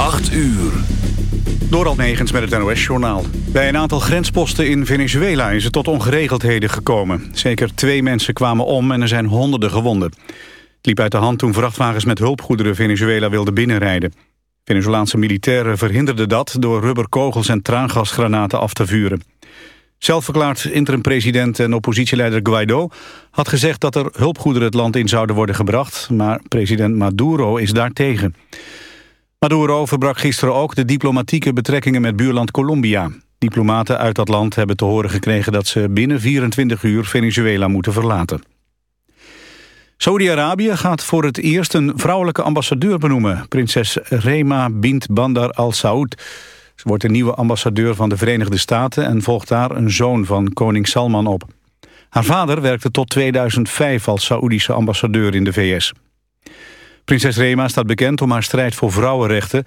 8 uur. Door Negens met het NOS-journaal. Bij een aantal grensposten in Venezuela is het tot ongeregeldheden gekomen. Zeker twee mensen kwamen om en er zijn honderden gewonden. Het liep uit de hand toen vrachtwagens met hulpgoederen Venezuela wilden binnenrijden. Venezolaanse militairen verhinderden dat door rubberkogels en traangasgranaten af te vuren. Zelfverklaard interim-president en oppositieleider Guaido had gezegd dat er hulpgoederen het land in zouden worden gebracht, maar president Maduro is daartegen. Maduro verbrak gisteren ook de diplomatieke betrekkingen met buurland Colombia. Diplomaten uit dat land hebben te horen gekregen dat ze binnen 24 uur Venezuela moeten verlaten. Saudi-Arabië gaat voor het eerst een vrouwelijke ambassadeur benoemen. Prinses Rema bint Bandar al Saud. Ze wordt de nieuwe ambassadeur van de Verenigde Staten... en volgt daar een zoon van koning Salman op. Haar vader werkte tot 2005 als Saoedische ambassadeur in de VS. Prinses Rema staat bekend om haar strijd voor vrouwenrechten.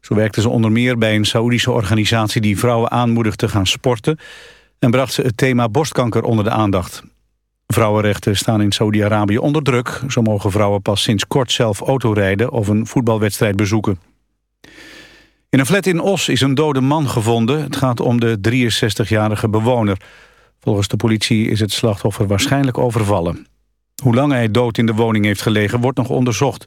Zo werkte ze onder meer bij een Saoedische organisatie... die vrouwen aanmoedigt te gaan sporten... en bracht ze het thema borstkanker onder de aandacht. Vrouwenrechten staan in Saudi-Arabië onder druk. Zo mogen vrouwen pas sinds kort zelf autorijden... of een voetbalwedstrijd bezoeken. In een flat in Os is een dode man gevonden. Het gaat om de 63-jarige bewoner. Volgens de politie is het slachtoffer waarschijnlijk overvallen. Hoe lang hij dood in de woning heeft gelegen wordt nog onderzocht.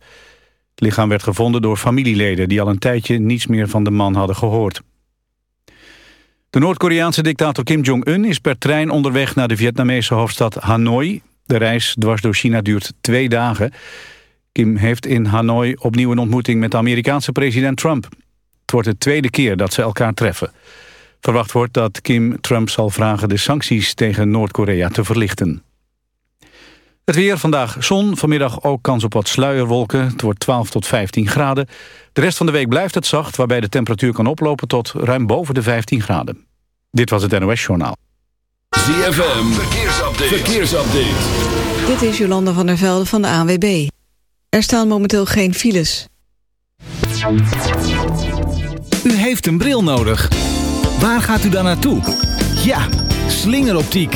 Het lichaam werd gevonden door familieleden... die al een tijdje niets meer van de man hadden gehoord. De Noord-Koreaanse dictator Kim Jong-un is per trein onderweg... naar de Vietnamese hoofdstad Hanoi. De reis dwars door China duurt twee dagen. Kim heeft in Hanoi opnieuw een ontmoeting met Amerikaanse president Trump. Het wordt de tweede keer dat ze elkaar treffen. Verwacht wordt dat Kim Trump zal vragen de sancties tegen Noord-Korea te verlichten. Het weer vandaag zon, vanmiddag ook kans op wat sluierwolken. Het wordt 12 tot 15 graden. De rest van de week blijft het zacht, waarbij de temperatuur kan oplopen tot ruim boven de 15 graden. Dit was het NOS Journaal. ZFM, verkeersupdate. verkeersupdate. Dit is Jolanda van der Velde van de ANWB. Er staan momenteel geen files. U heeft een bril nodig. Waar gaat u dan naartoe? Ja, slingeroptiek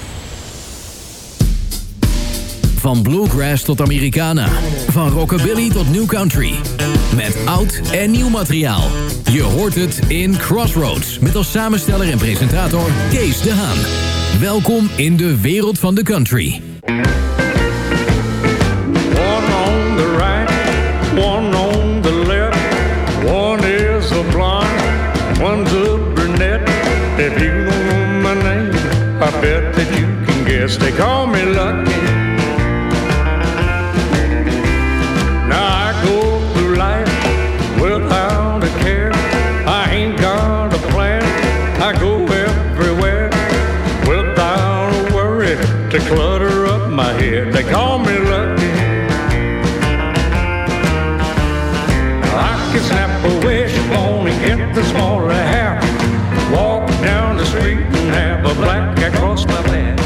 Van bluegrass tot Americana. Van rockabilly tot new country. Met oud en nieuw materiaal. Je hoort het in Crossroads. Met als samensteller en presentator Kees de Haan. Welkom in de wereld van de country. One on the right, one on the left. One is a blonde, one's a brunette. If you know my name, I bet that you can guess. They call me Lucky. Me lucky. I can snap a wishbone and get the smaller half. Walk down the street and have a black cat cross my path.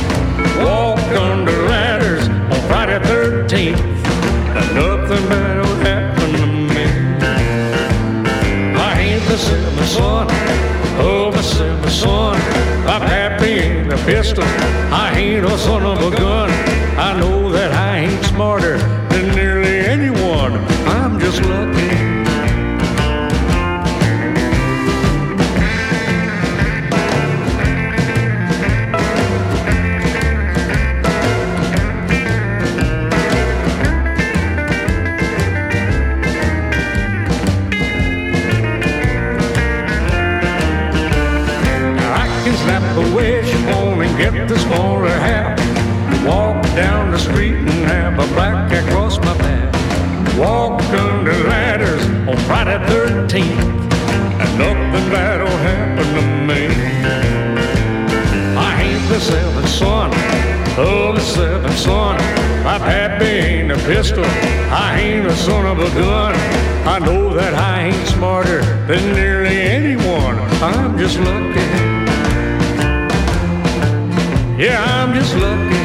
Walk under ladders on Friday 13th. And nothing bad will happen to me. I ain't the seventh son of oh, the seventh son. I'm happy in a pistol. I ain't a son of a gun. Path. Walk under ladders on Friday 13th. And nothing bad'll happen to me. I ain't the seventh son of the seventh son. I'm happy ain't a pistol. I ain't a son of a gun. I know that I ain't smarter than nearly anyone. I'm just lucky. Yeah, I'm just lucky.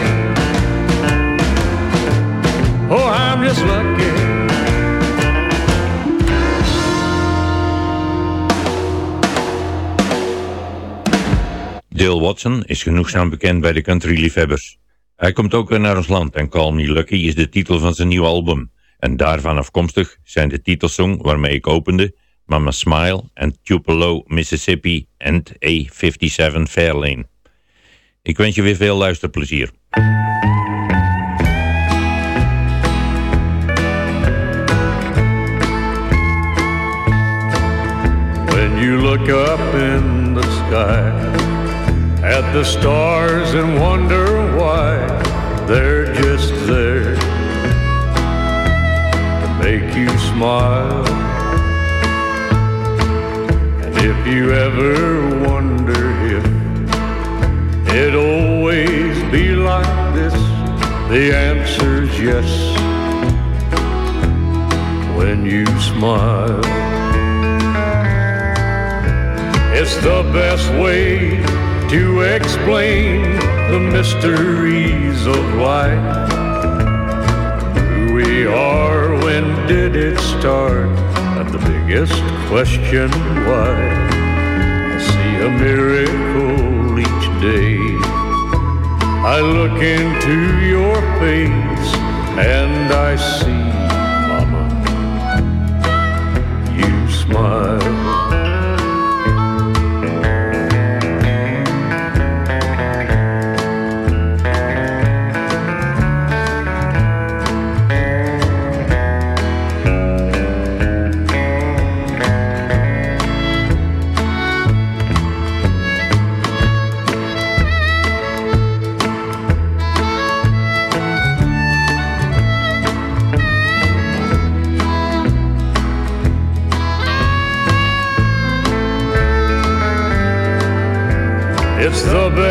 Oh, I'm just lucky. Dale Watson is genoegzaam bekend bij de country-liefhebbers. Hij komt ook weer naar ons land en Call Me Lucky is de titel van zijn nieuwe album. En daarvan afkomstig zijn de titelsong waarmee ik opende, Mama Smile en Tupelo, Mississippi en A57 Fairlane. Ik wens je weer veel luisterplezier. When you look up in the sky at the stars and wonder why they're just there to make you smile. And if you ever wonder if it'll always be like this, the answer's yes. When you smile. It's the best way to explain the mysteries of life. Who we are, when did it start? And the biggest question why. I see a miracle each day. I look into your face and I see,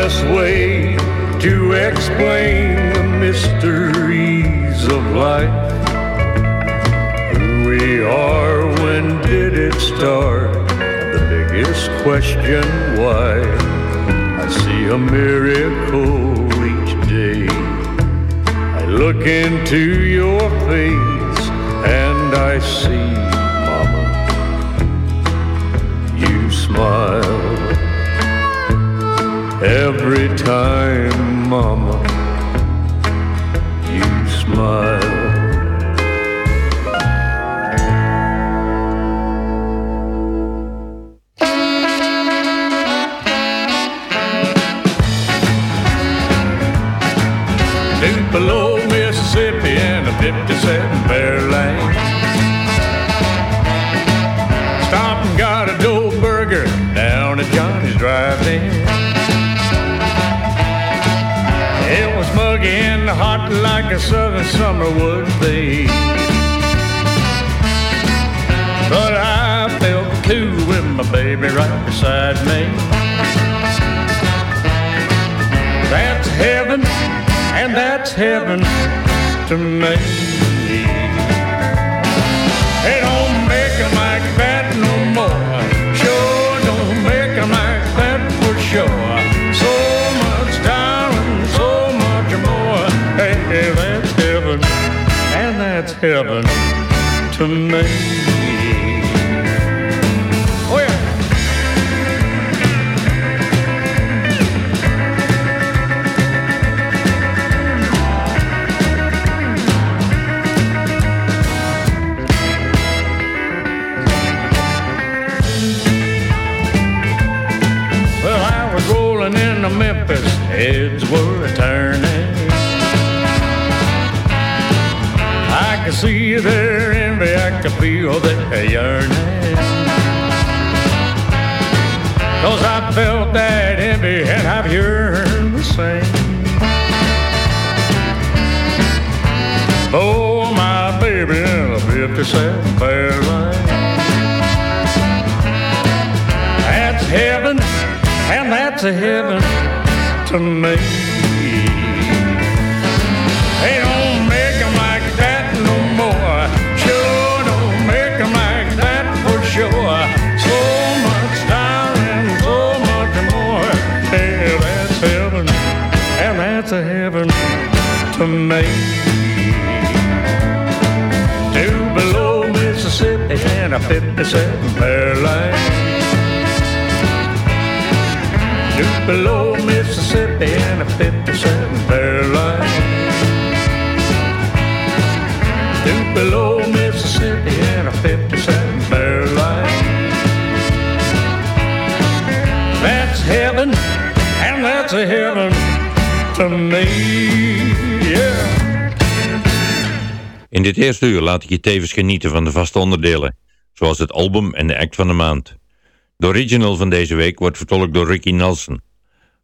Way to explain the mysteries of life. Who we are, when did it start? The biggest question why. I see a miracle each day. I look into your face and I see, Mama, you smile. Every time, Mama, you smile. Like a southern summer would be. But I felt cool with my baby right beside me. That's heaven, and that's heaven to me. Heaven to me. See their envy, I could feel their yearning. Cause I felt that envy and I've yearned the same. Oh, my baby in a 57 Fairlane. That's heaven, and that's a heaven to me. To me. Two below Mississippi and a 57 Fairlane. Tupelo, Mississippi, and a 57 Fairlane. Tupelo, Mississippi, and a 57 Fairlane. That's heaven, and that's a heaven to me, In dit eerste uur laat ik je tevens genieten van de vaste onderdelen, zoals het album en de act van de maand. De original van deze week wordt vertolkt door Ricky Nelson.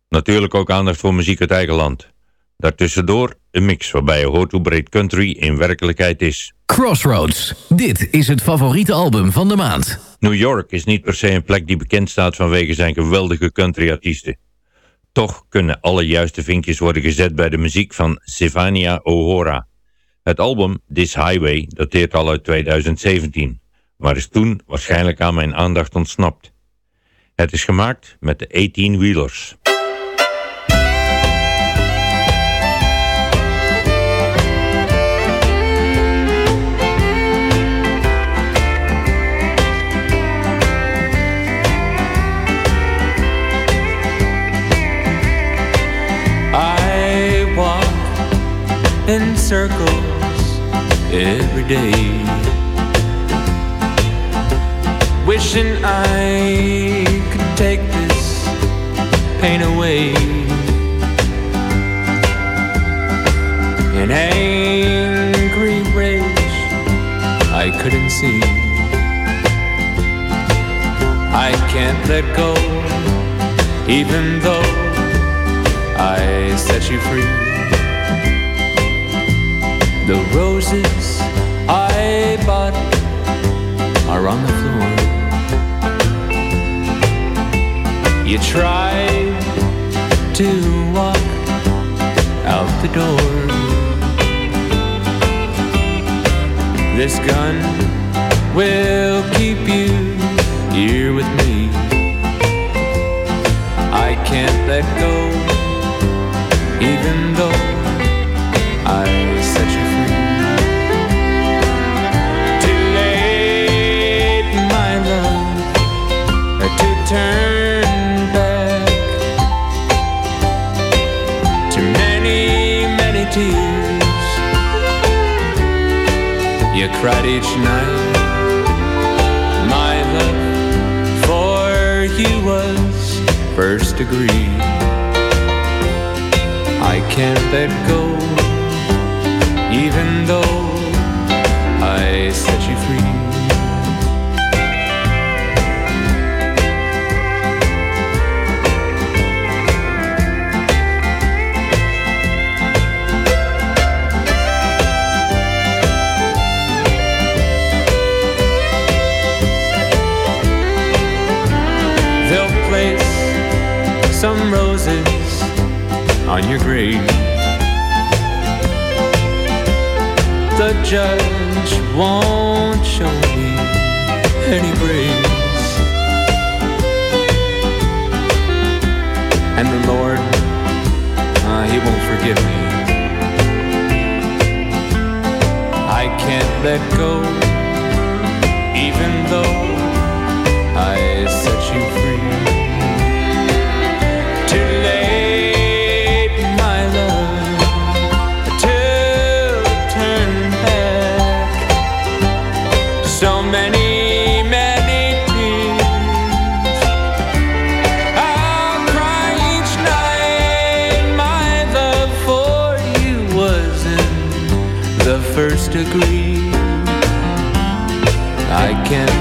Natuurlijk ook aandacht voor muziek uit eigen land. Daartussendoor een mix waarbij je hoort hoe breed country in werkelijkheid is. Crossroads. Dit is het favoriete album van de maand. New York is niet per se een plek die bekend staat vanwege zijn geweldige countryartiesten. Toch kunnen alle juiste vinkjes worden gezet bij de muziek van Sylvania O'Hora. Het album This Highway dateert al uit 2017, maar is toen waarschijnlijk aan mijn aandacht ontsnapt. Het is gemaakt met de 18 Wheelers. I walk in circles every day, wishing I could take this pain away. An angry rage I couldn't see. I can't let go, even though I set you free. The roses I bought are on the floor. You tried to walk out the door. This gun will keep you here with me. I can't let go cried each night. My love for you was first degree. I can't let go, even though I set you on your grave. The judge won't show me any grace. And the Lord, uh, He won't forgive me. I can't let go, even though I set you free.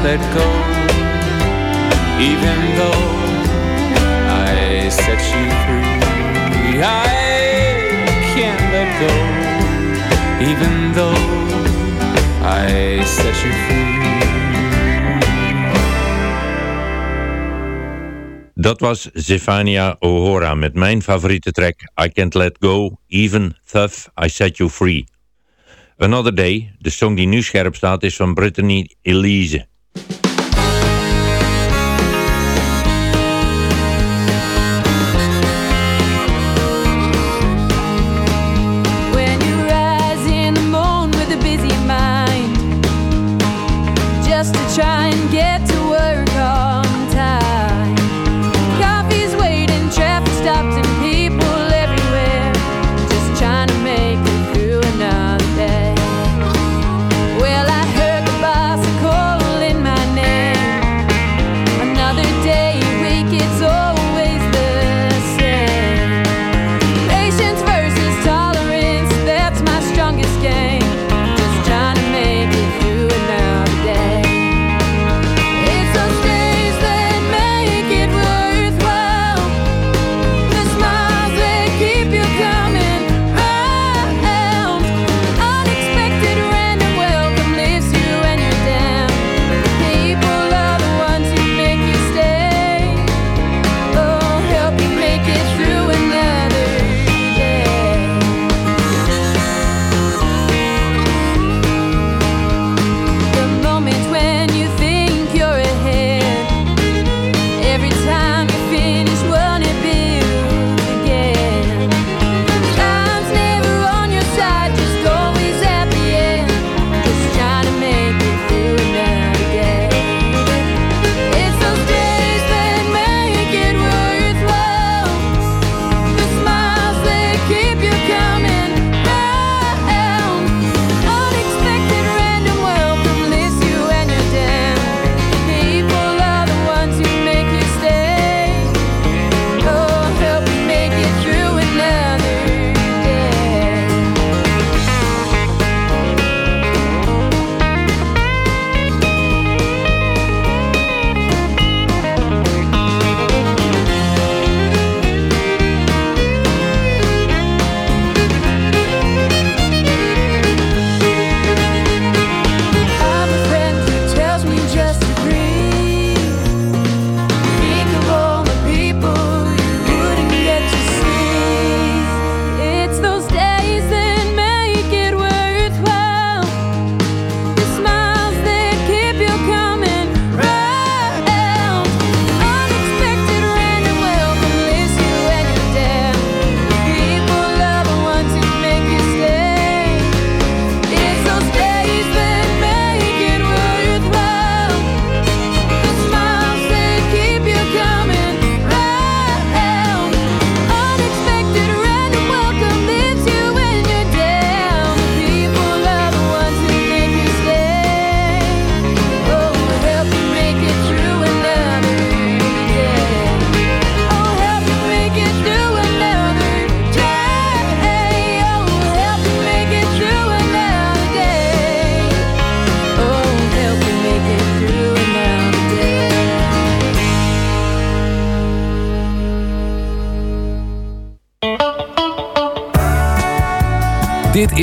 Let go, even though I set you free. I can't let go, even though I set you free. Dat was Zephania O'Hora met mijn favoriete track I Can't Let Go, Even Tough, I Set You Free. Another Day, de song die nu scherp staat, is van Brittany Elise.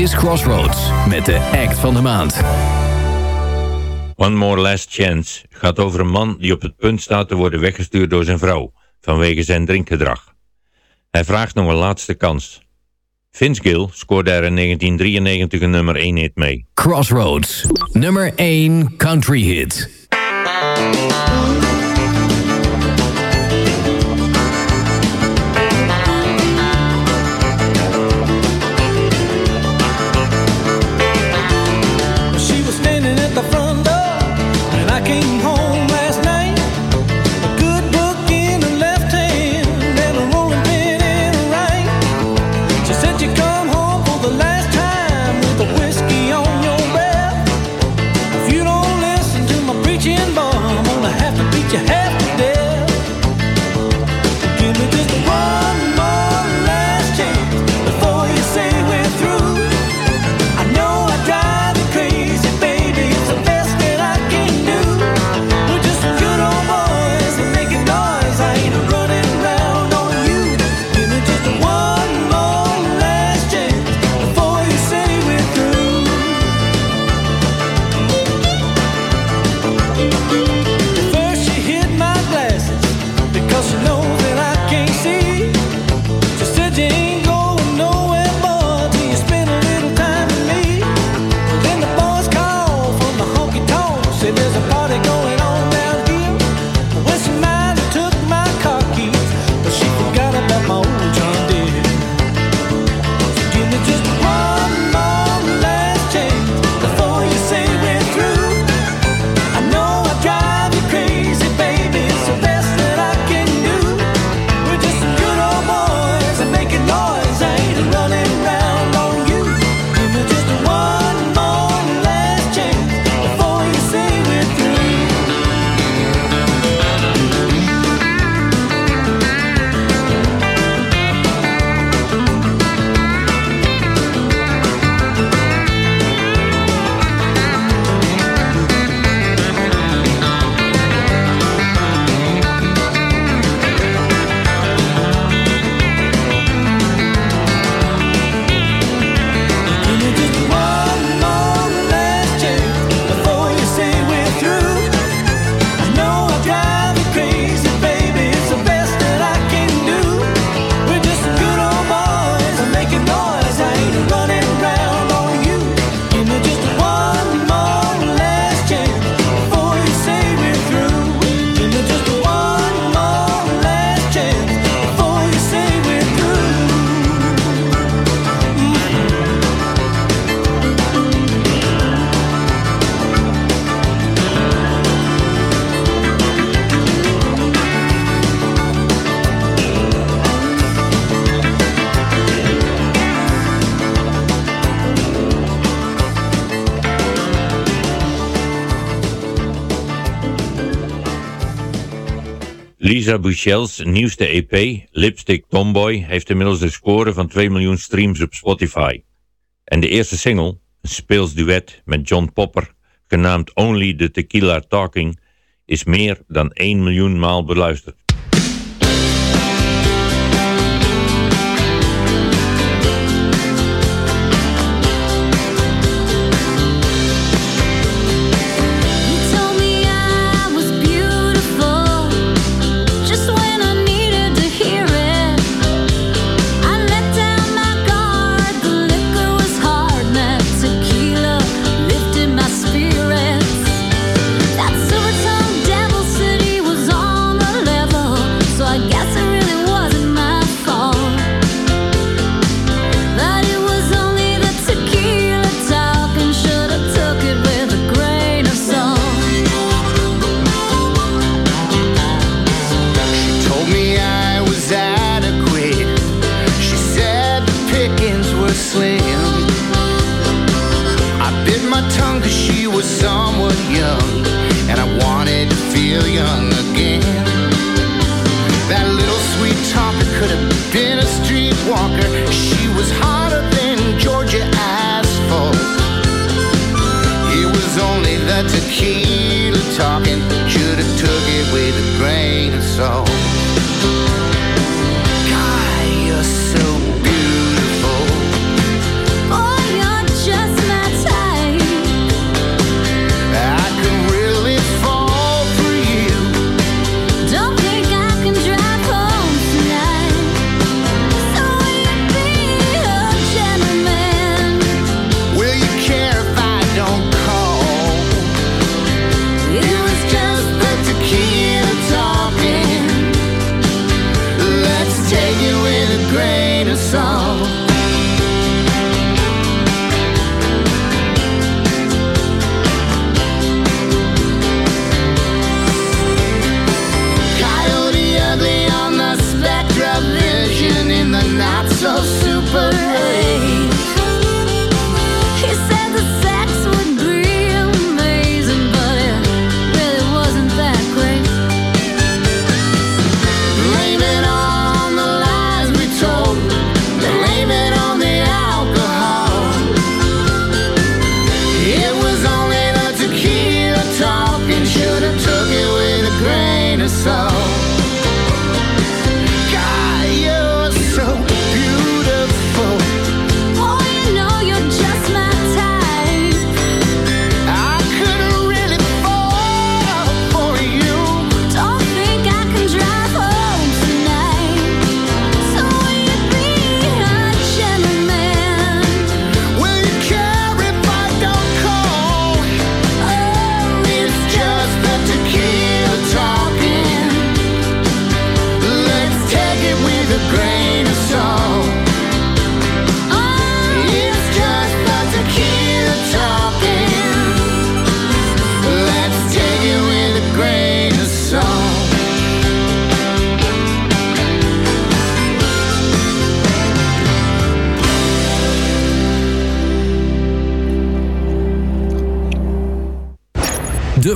Crossroads met de act van de maand. One More Last Chance gaat over een man die op het punt staat te worden weggestuurd door zijn vrouw vanwege zijn drinkgedrag. Hij vraagt nog een laatste kans. Vince Gill scoorde er in 1993 een nummer 1 hit mee. Crossroads, nummer 1 country hit. Lisa Bouchels nieuwste EP, Lipstick Tomboy, heeft inmiddels een score van 2 miljoen streams op Spotify. En de eerste single, een speels duet met John Popper, genaamd Only the Tequila Talking, is meer dan 1 miljoen maal beluisterd.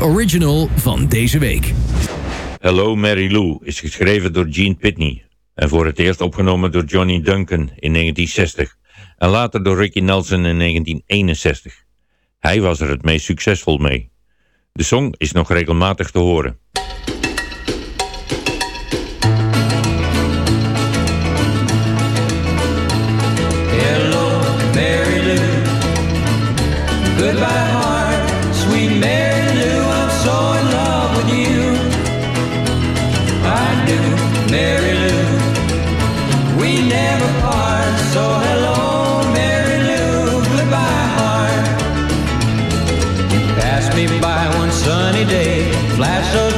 original van deze week. Hello Mary Lou is geschreven door Gene Pitney en voor het eerst opgenomen door Johnny Duncan in 1960 en later door Ricky Nelson in 1961. Hij was er het meest succesvol mee. De song is nog regelmatig te horen. sunny day, flash of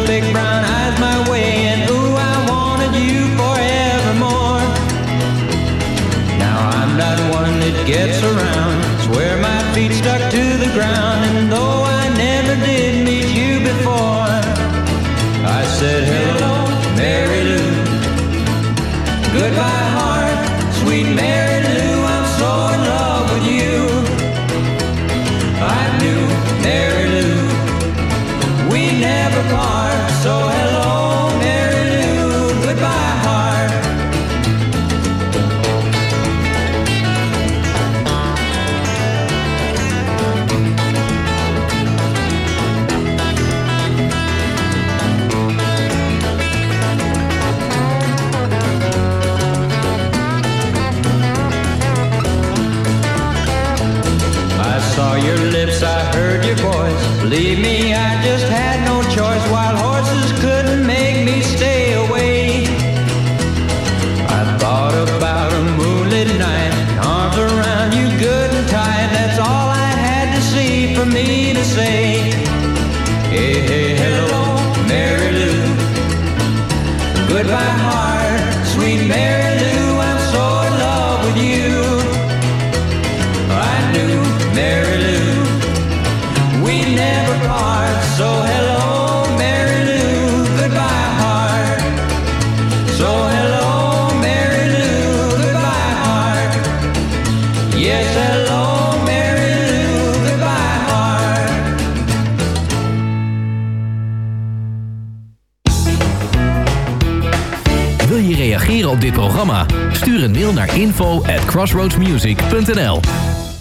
Wil je reageren op dit programma? Stuur een mail naar info at crossroadsmusic.nl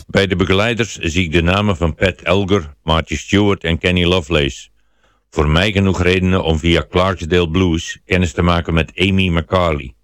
Bij de begeleiders zie ik de namen van Pat Elger, Marty Stewart en Kenny Lovelace. Voor mij genoeg redenen om via Clarksdale Blues kennis te maken met Amy McCarley.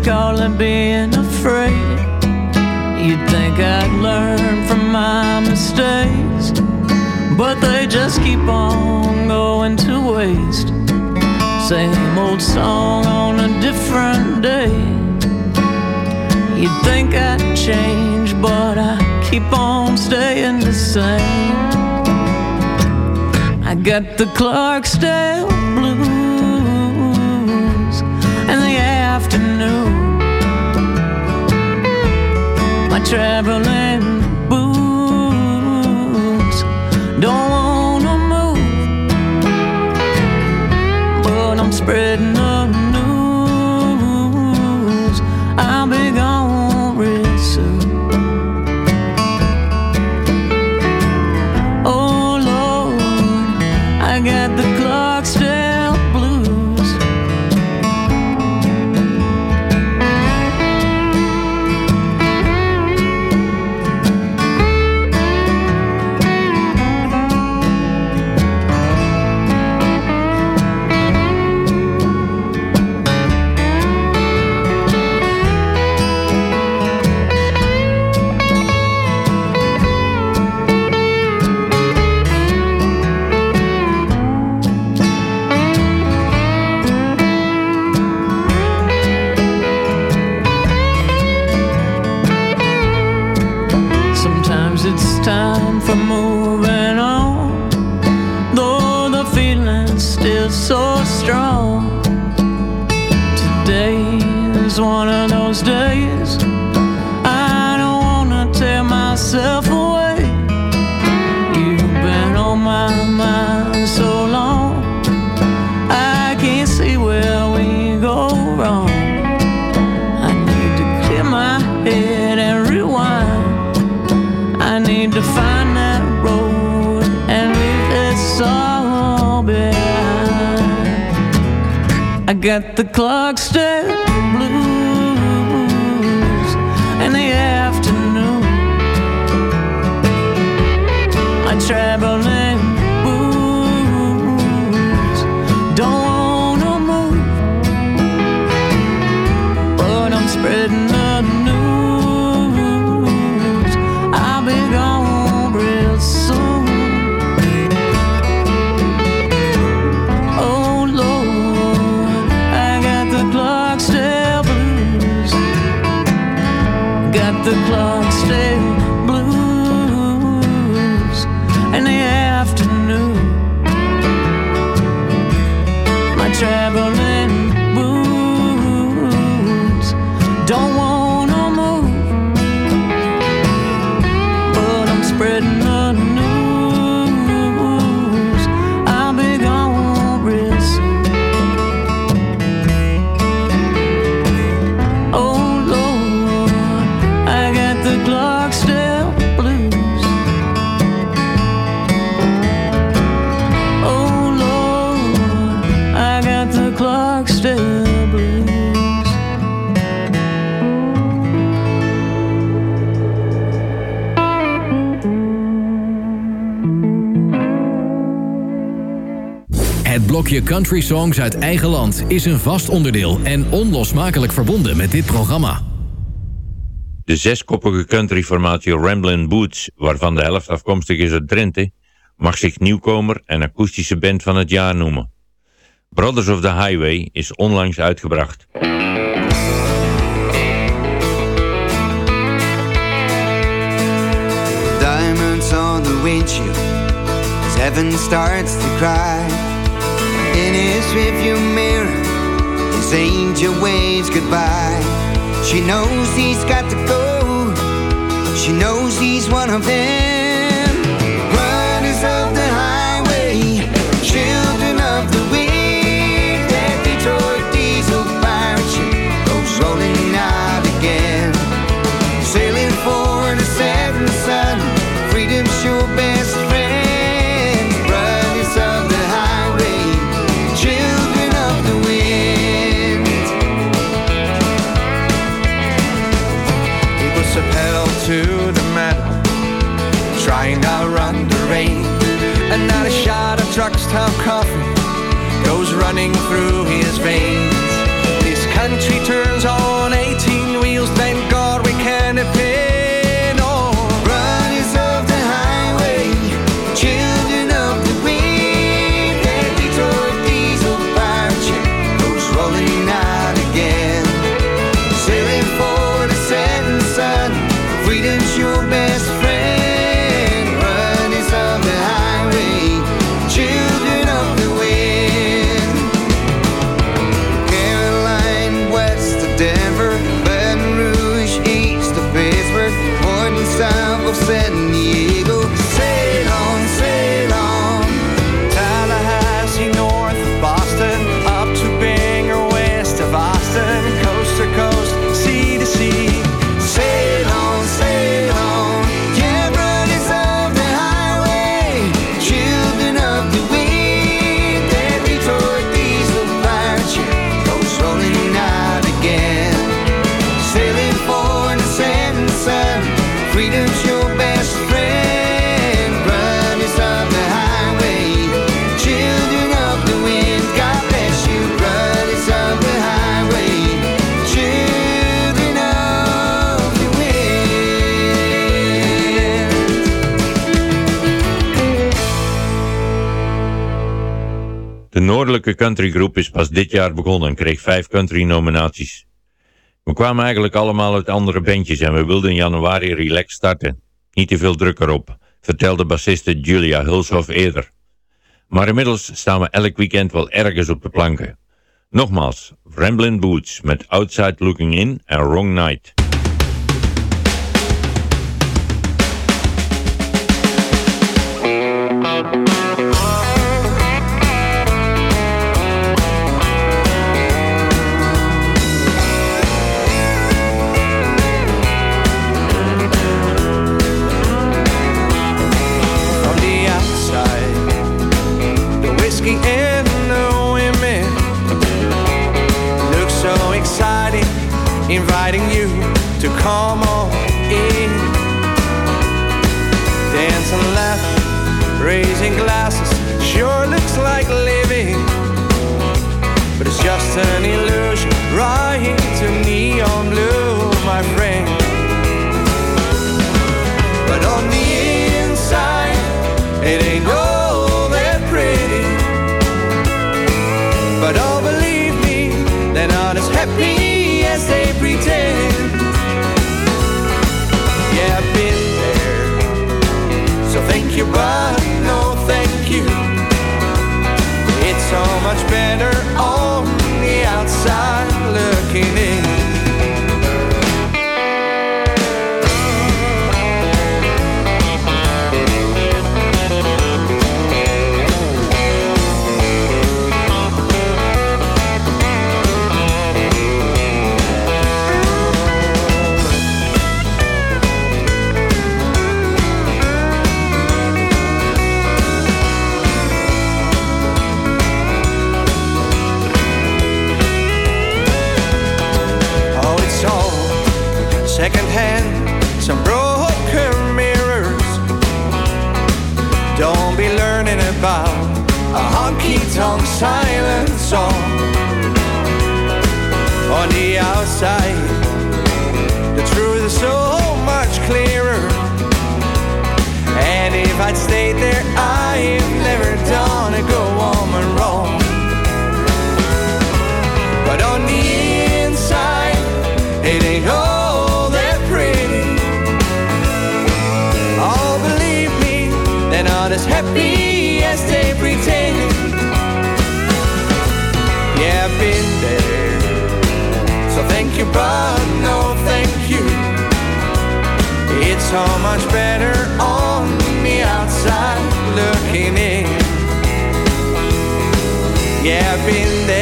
Guess they call it being afraid. You'd think I'd learn from my mistakes, but they just keep on going to waste. Same old song on a different day. You'd think I'd change, but I keep on staying the same. I got the Clarksdale traveling traveling Country Songs uit eigen land is een vast onderdeel en onlosmakelijk verbonden met dit programma. De zeskoppige countryformatie Ramblin' Boots, waarvan de helft afkomstig is uit Drenthe, mag zich nieuwkomer en akoestische band van het jaar noemen. Brothers of the Highway is onlangs uitgebracht. Diamonds on the windshield as heaven starts to cry. His rearview mirror, his angel waves goodbye. She knows he's got to go. She knows he's one of them. Trying to run the rain. And not a shot of truck stop coffee goes running through his veins. His country turns noordelijke countrygroep is pas dit jaar begonnen en kreeg vijf country nominaties. We kwamen eigenlijk allemaal uit andere bandjes en we wilden in januari relax starten. Niet te veel druk erop, vertelde bassiste Julia Hulshoff eerder. Maar inmiddels staan we elk weekend wel ergens op de planken. Nogmaals, Ramblin' Boots met Outside Looking In en Wrong Night. So thank Don't be learning about a honky tonk silent song. On the outside, the truth is so much clearer. And if I'd stayed there, I've never done a go woman wrong. But on happy as they pretend. Yeah, I've been there. So thank you, but no thank you. It's so much better on the outside looking in. Yeah, I've been there.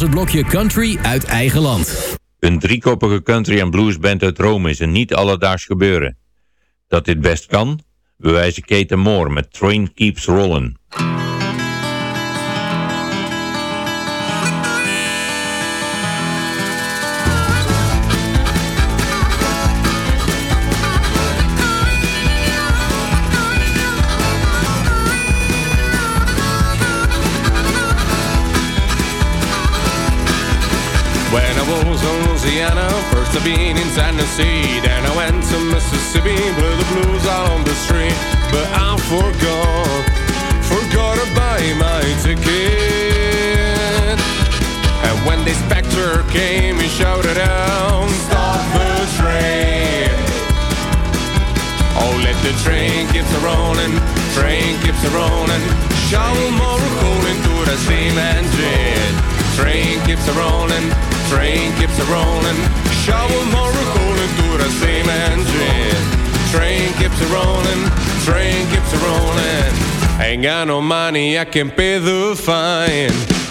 Het blokje Country uit eigen land. Een driekoppige country en blues band uit Rome is een niet alledaags gebeuren. Dat dit best kan, bewijzen Kate Moore met Train Keeps Rollin'. Louisiana, first I've been in Tennessee, then I went to Mississippi, blew the blues out on the street. But I forgot, forgot to buy my ticket. And when the inspector came, he shouted out, "Stop the train!" Oh, let the train keep a rolling, train keeps a rolling. Shovel more coal into the steam engine. Train keeps a rolling, train keeps a rolling. Shovel more coal into the steam engine. Train keeps a rolling, train keeps a rolling. Ain't got no money, I can pay the fine.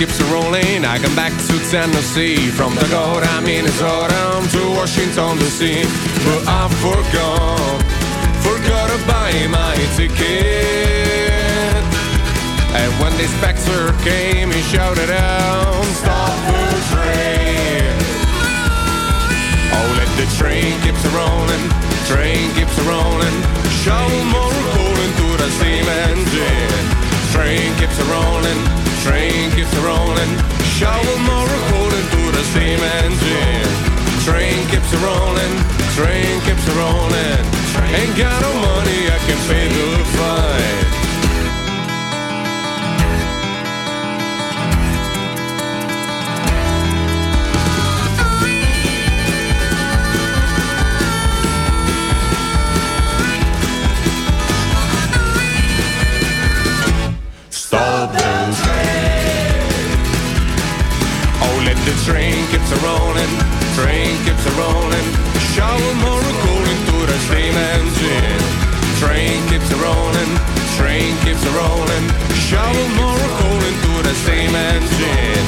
Keeps rolling. I come back to Tennessee from Dakota, Minnesota to Washington D.C. But I forgot, forgot to buy my ticket. And when the inspector came, he shouted out, "Stop the train!" Oh, let the train keeps rolling, train keeps rolling. Shovel more coal into the steam engine. Train keeps rolling, train keeps rolling. Shovel more coal into the steam engine. Train keeps rolling, train keeps rolling. Ain't got no money, I can pay the fine. Train keeps a rolling. Shovel more coal into the steam engine. Train keeps a rolling, train keeps a rolling. Shovel more coal into the steam engine.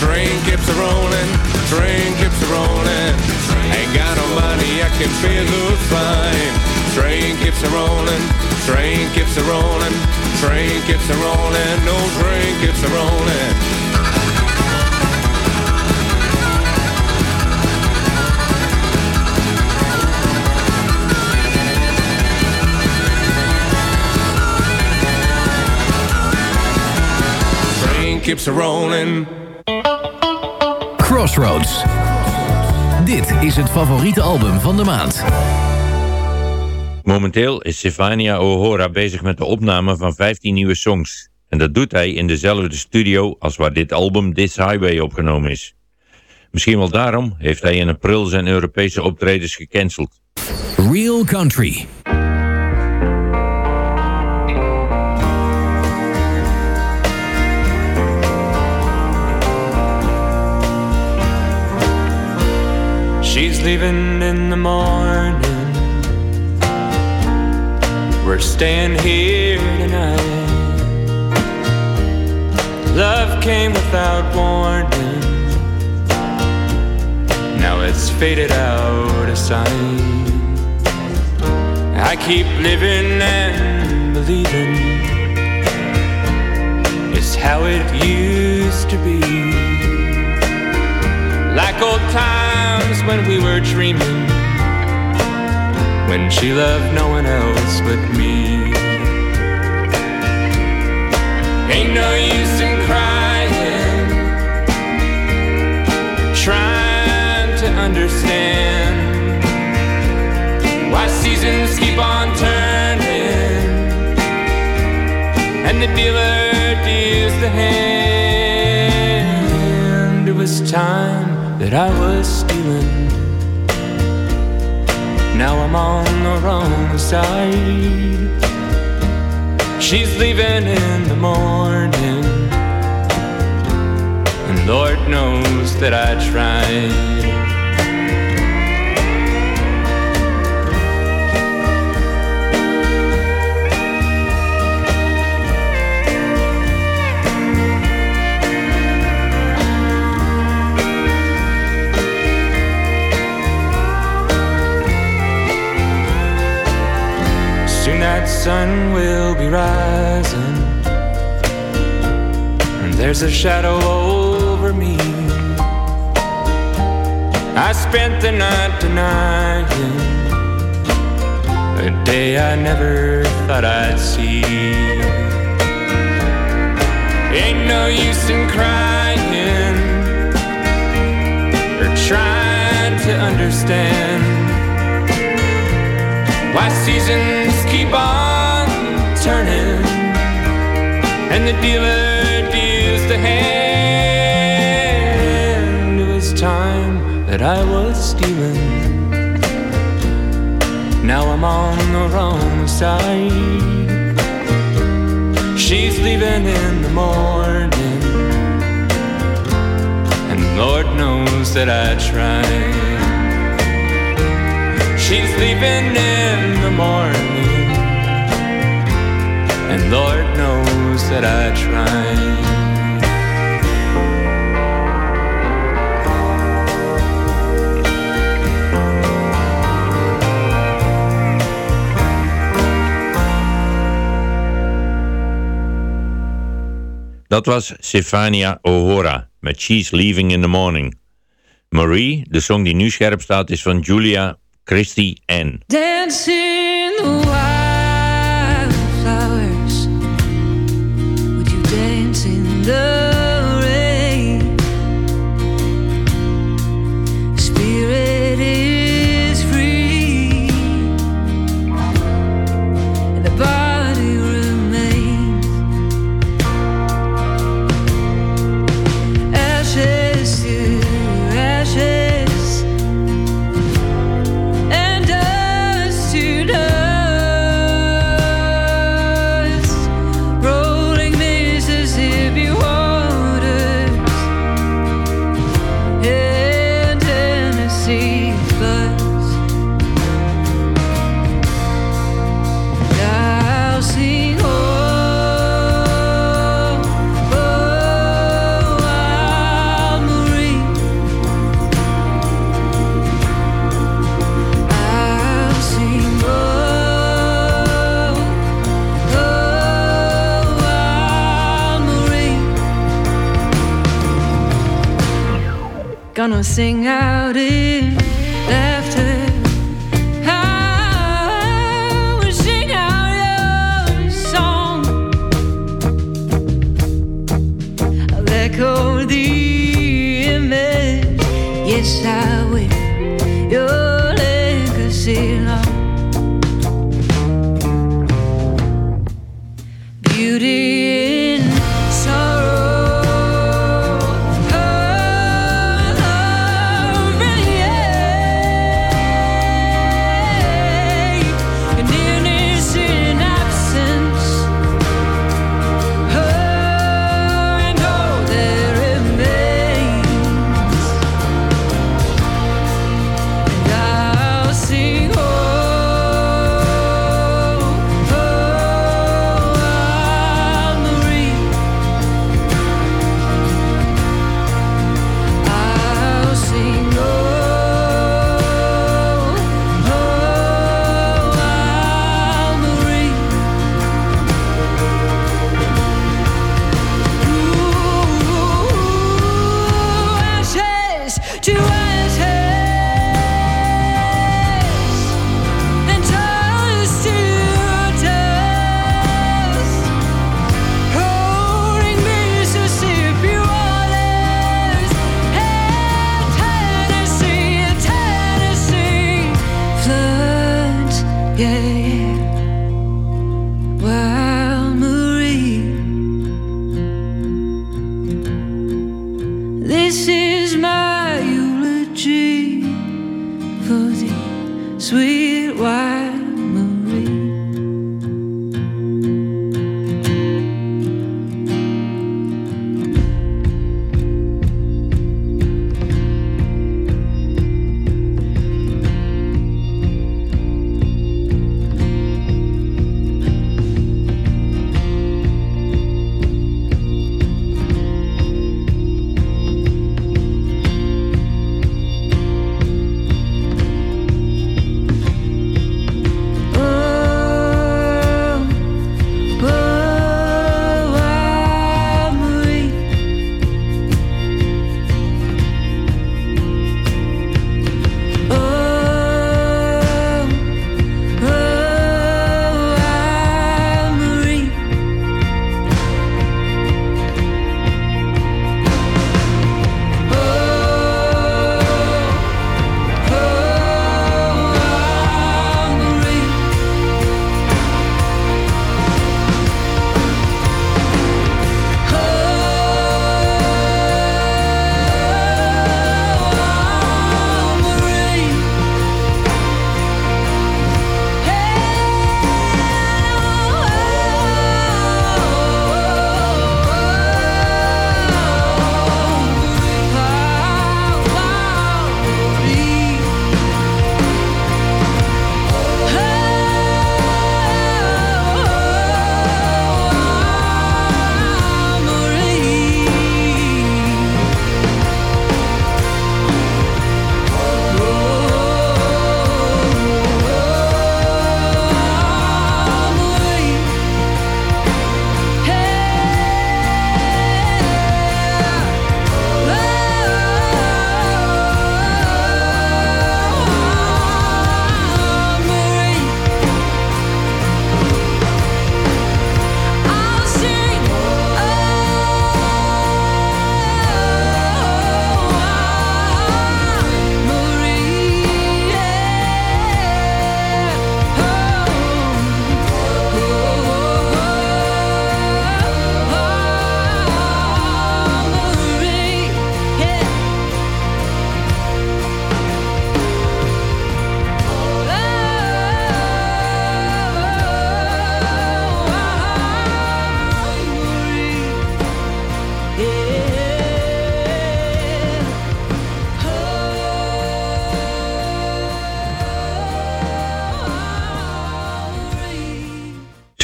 Train keeps a rolling, train keeps a rolling. Ain't got no money, I can pay the fine. Train keeps a rolling, train keeps a rolling. Train keeps a rolling, no train keeps a rolling. Keeps a rolling. Crossroads. Dit is het favoriete album van de maand. Momenteel is Stefania O'Hora bezig met de opname van 15 nieuwe songs. En dat doet hij in dezelfde studio als waar dit album This Highway opgenomen is. Misschien wel daarom heeft hij in april zijn Europese optredens gecanceld. Real Country. She's leaving in the morning. We're staying here tonight. Love came without warning. Now it's faded out of sight. I keep living and believing it's how it used to be. Like old times when we were dreaming, when she loved no one else but me. Ain't no use in crying, trying to understand why seasons keep on turning and the dealer deals the hand. It was time that I was stealing. Now I'm on the wrong side. She's leaving in the morning. And Lord knows that I tried. Sun will be rising, and there's a shadow over me. I spent the night denying a day I never thought I'd see. Ain't no use in crying or trying to understand why seasons keep on turning and the dealer deals the hand. It was time that I was stealing. Now I'm on the wrong side. She's leaving in the morning, and Lord knows that I tried. She's leaving in the morning, and Lord knows that I tried. Dat was Stefania O'Hora met She's Leaving in the Morning. Marie, de song die nu scherp staat, is van Julia Christie N. Dance the sing out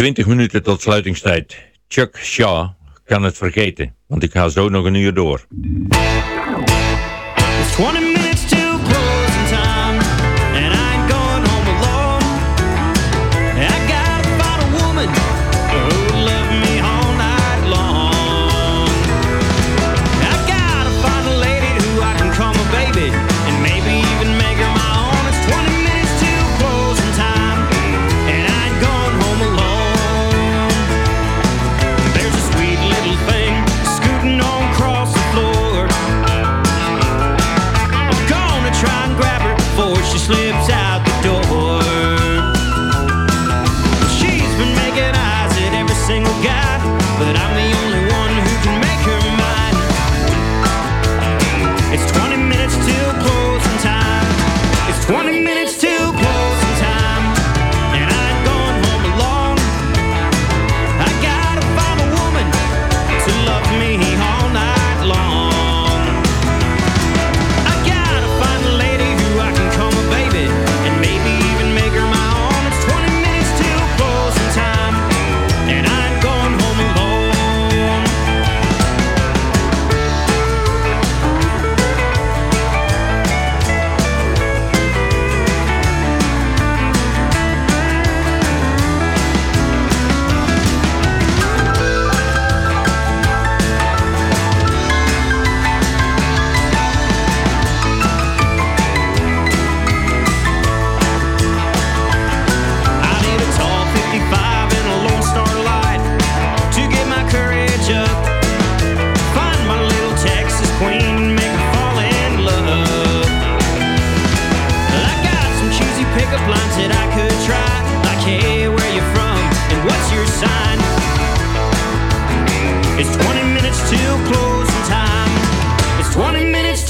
20 minuten tot sluitingstijd. Chuck Shaw kan het vergeten, want ik ga zo nog een uur door. 20 minutes till closing time. It's 20 minutes